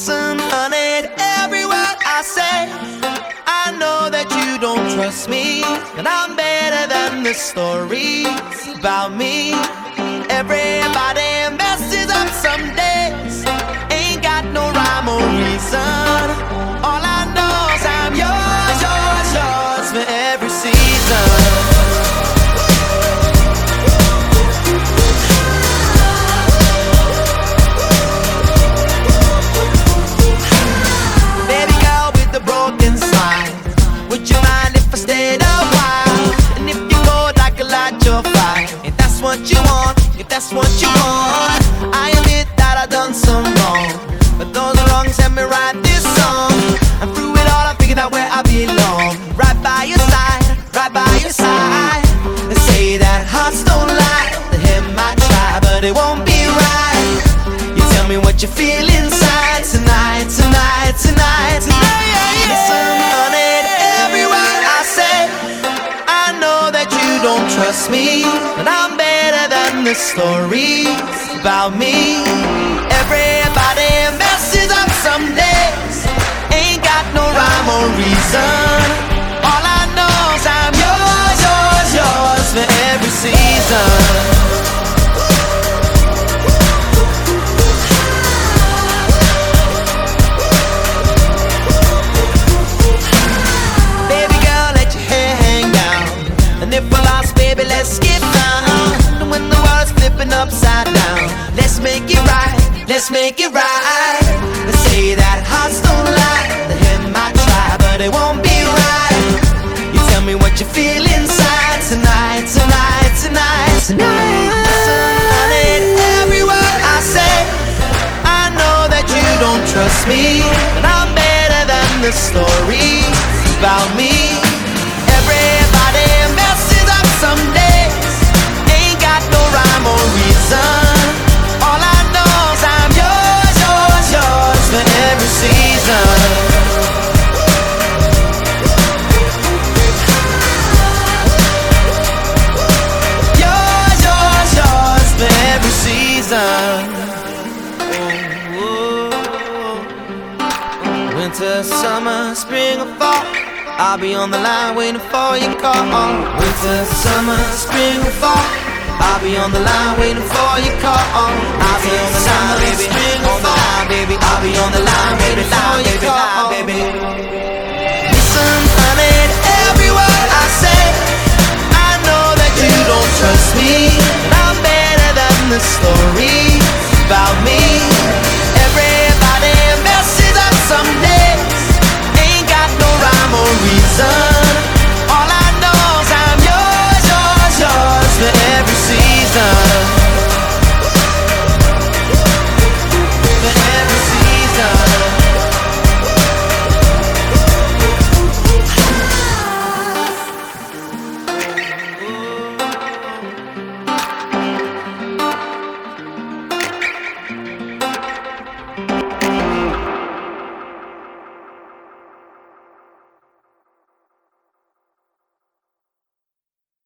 Listen, honey, every word I say. I know that you don't trust me, and I'm better than the stories about me. Everybody messes up some days, ain't got no rhyme or reason. All I know is I'm yours, yours, yours for every season. If that's what you want, I admit that I done some wrong. But those wrongs help me write this song. And through it all, I figured out where I belong. Right by your side, right by your side. They say that hearts don't lie. The him might try, but it won't be right. You tell me what you feel inside tonight, tonight, tonight, tonight. Listen, honey, every word I say. I know that you don't trust me, but I'm better than the stories about me. Everybody upside down, let's make it right. Let's make it right. They say that hearts don't lie. The head might try, but it won't be right. You tell me what you feel inside tonight, tonight, tonight, tonight. Listen, honey, every word I say. I know that you don't trust me, but I'm better than the stories about me. Winter, summer, spring, or fall. I'll be on the line waiting for your call. Winter, summer, spring, or fall. I'll be on the line waiting for your call. I'll be on the line, baby.